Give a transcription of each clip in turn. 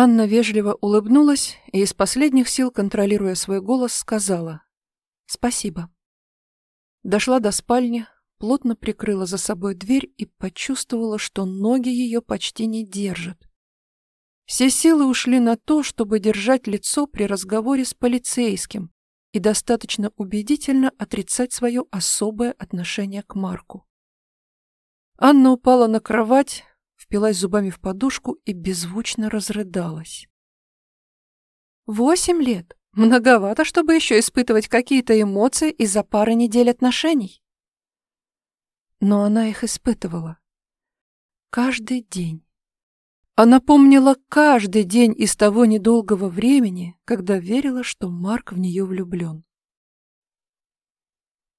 Анна вежливо улыбнулась и из последних сил, контролируя свой голос, сказала «Спасибо». Дошла до спальни, плотно прикрыла за собой дверь и почувствовала, что ноги ее почти не держат. Все силы ушли на то, чтобы держать лицо при разговоре с полицейским и достаточно убедительно отрицать свое особое отношение к Марку. Анна упала на кровать, впилась зубами в подушку и беззвучно разрыдалась. Восемь лет. Многовато, чтобы еще испытывать какие-то эмоции из-за пары недель отношений. Но она их испытывала. Каждый день. Она помнила каждый день из того недолгого времени, когда верила, что Марк в нее влюблен.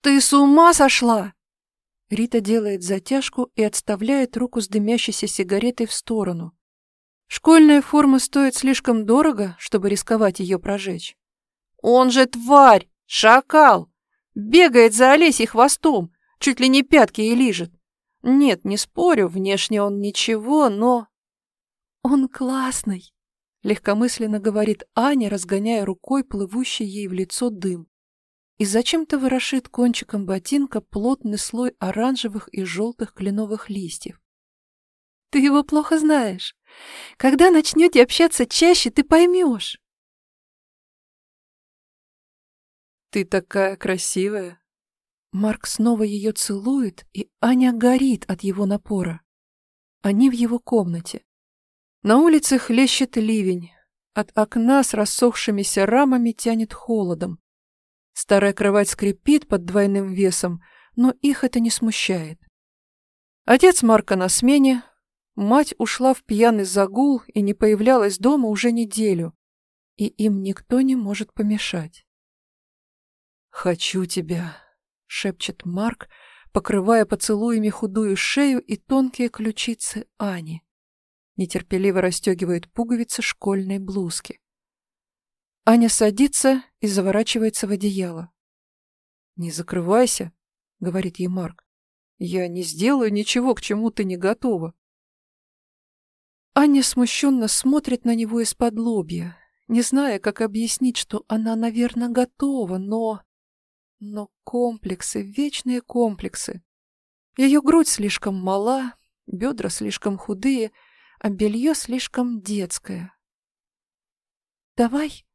«Ты с ума сошла!» Рита делает затяжку и отставляет руку с дымящейся сигаретой в сторону. Школьная форма стоит слишком дорого, чтобы рисковать ее прожечь. «Он же тварь! Шакал! Бегает за Олесей хвостом, чуть ли не пятки и лижет. Нет, не спорю, внешне он ничего, но...» «Он классный!» — легкомысленно говорит Аня, разгоняя рукой плывущий ей в лицо дым. И зачем-то ворошит кончиком ботинка плотный слой оранжевых и желтых кленовых листьев. «Ты его плохо знаешь. Когда начнете общаться чаще, ты поймешь». «Ты такая красивая!» Марк снова ее целует, и Аня горит от его напора. Они в его комнате. На улице хлещет ливень. От окна с рассохшимися рамами тянет холодом. Старая кровать скрипит под двойным весом, но их это не смущает. Отец Марка на смене, мать ушла в пьяный загул и не появлялась дома уже неделю, и им никто не может помешать. «Хочу тебя», — шепчет Марк, покрывая поцелуями худую шею и тонкие ключицы Ани нетерпеливо расстегивает пуговицы школьной блузки. Аня садится и заворачивается в одеяло. «Не закрывайся», — говорит ей Марк. «Я не сделаю ничего, к чему ты не готова». Аня смущенно смотрит на него из-под лобья, не зная, как объяснить, что она, наверное, готова, но... Но комплексы, вечные комплексы. Ее грудь слишком мала, бедра слишком худые — а белье слишком детское. «Давай,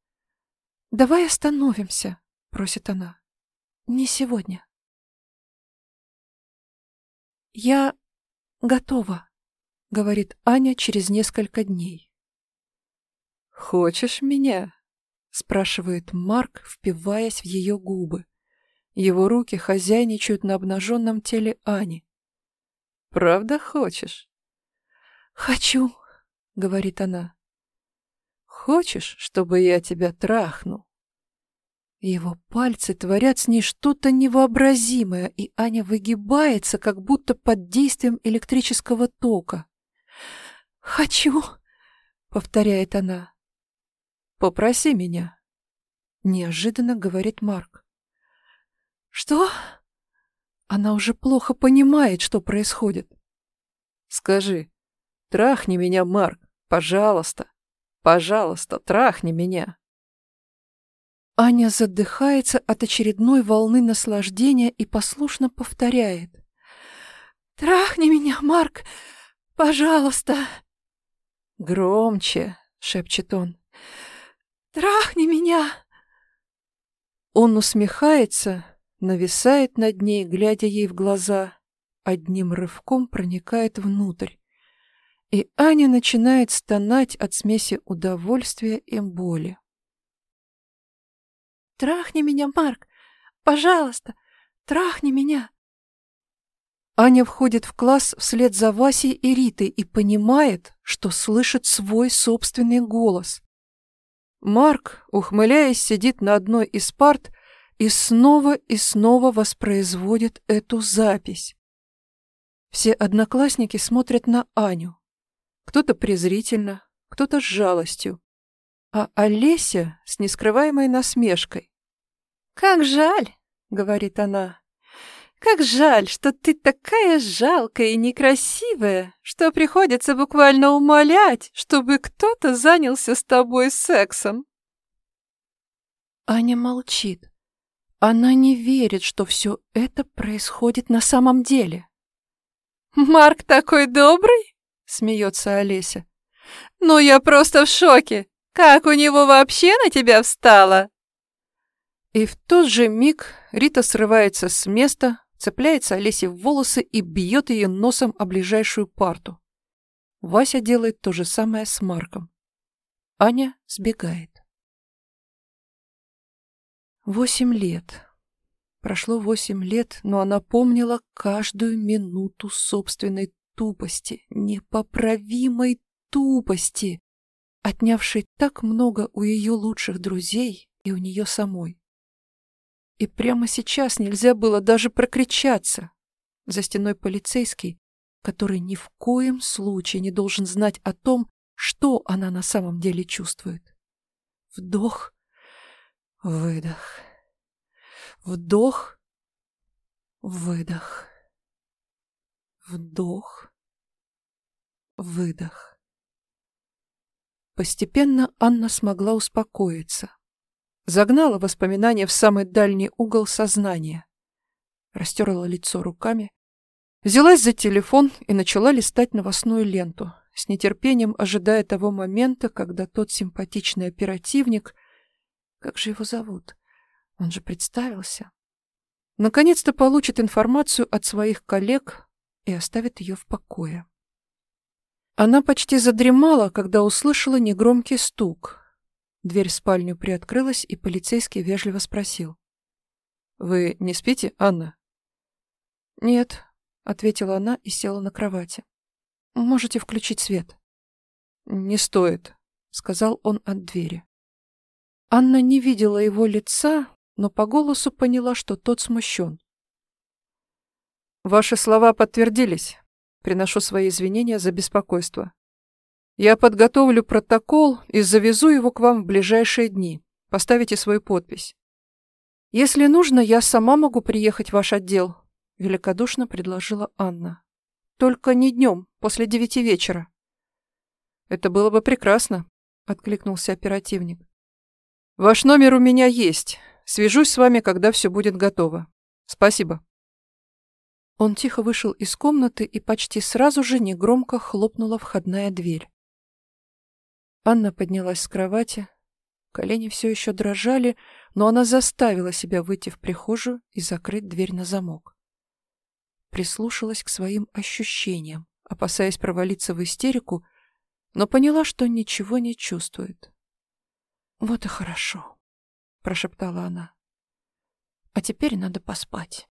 давай остановимся», — просит она. «Не сегодня». «Я готова», — говорит Аня через несколько дней. «Хочешь меня?» — спрашивает Марк, впиваясь в ее губы. Его руки хозяйничают на обнаженном теле Ани. «Правда хочешь?» «Хочу», — говорит она. «Хочешь, чтобы я тебя трахнул?» Его пальцы творят с ней что-то невообразимое, и Аня выгибается, как будто под действием электрического тока. «Хочу», — повторяет она. «Попроси меня», — неожиданно говорит Марк. «Что?» Она уже плохо понимает, что происходит. «Скажи, Трахни меня, Марк, пожалуйста. Пожалуйста, трахни меня. Аня задыхается от очередной волны наслаждения и послушно повторяет. «Трахни меня, Марк, пожалуйста!» «Громче!» — шепчет он. «Трахни меня!» Он усмехается, нависает над ней, глядя ей в глаза, одним рывком проникает внутрь и Аня начинает стонать от смеси удовольствия и боли. «Трахни меня, Марк! Пожалуйста, трахни меня!» Аня входит в класс вслед за Васей и Ритой и понимает, что слышит свой собственный голос. Марк, ухмыляясь, сидит на одной из парт и снова и снова воспроизводит эту запись. Все одноклассники смотрят на Аню, кто-то презрительно, кто-то с жалостью, а Олеся с нескрываемой насмешкой. «Как жаль!» — говорит она. Как жаль, что ты такая жалкая и некрасивая, что приходится буквально умолять, чтобы кто-то занялся с тобой сексом. Аня молчит. Она не верит, что все это происходит на самом деле. «Марк такой добрый?» — смеется Олеся. «Ну, я просто в шоке! Как у него вообще на тебя встало?» И в тот же миг Рита срывается с места, цепляется Олесе в волосы и бьет ее носом о ближайшую парту. Вася делает то же самое с Марком. Аня сбегает. Восемь лет. Прошло восемь лет, но она помнила каждую минуту собственной тупости, непоправимой тупости, отнявшей так много у ее лучших друзей и у нее самой. И прямо сейчас нельзя было даже прокричаться. За стеной полицейский, который ни в коем случае не должен знать о том, что она на самом деле чувствует. Вдох, выдох. Вдох, выдох. Вдох, выдох. Постепенно Анна смогла успокоиться. Загнала воспоминания в самый дальний угол сознания, растерла лицо руками, взялась за телефон и начала листать новостную ленту, с нетерпением ожидая того момента, когда тот симпатичный оперативник, как же его зовут, он же представился, наконец-то получит информацию от своих коллег и оставит ее в покое. Она почти задремала, когда услышала негромкий стук — Дверь в спальню приоткрылась, и полицейский вежливо спросил. «Вы не спите, Анна?» «Нет», — ответила она и села на кровати. «Можете включить свет». «Не стоит», — сказал он от двери. Анна не видела его лица, но по голосу поняла, что тот смущен. «Ваши слова подтвердились. Приношу свои извинения за беспокойство. Я подготовлю протокол и завезу его к вам в ближайшие дни. Поставите свою подпись. Если нужно, я сама могу приехать в ваш отдел, великодушно предложила Анна. Только не днем, после девяти вечера. Это было бы прекрасно, откликнулся оперативник. Ваш номер у меня есть. Свяжусь с вами, когда все будет готово. Спасибо. Он тихо вышел из комнаты и почти сразу же негромко хлопнула входная дверь. Анна поднялась с кровати. Колени все еще дрожали, но она заставила себя выйти в прихожую и закрыть дверь на замок. Прислушалась к своим ощущениям, опасаясь провалиться в истерику, но поняла, что ничего не чувствует. «Вот и хорошо», — прошептала она. «А теперь надо поспать».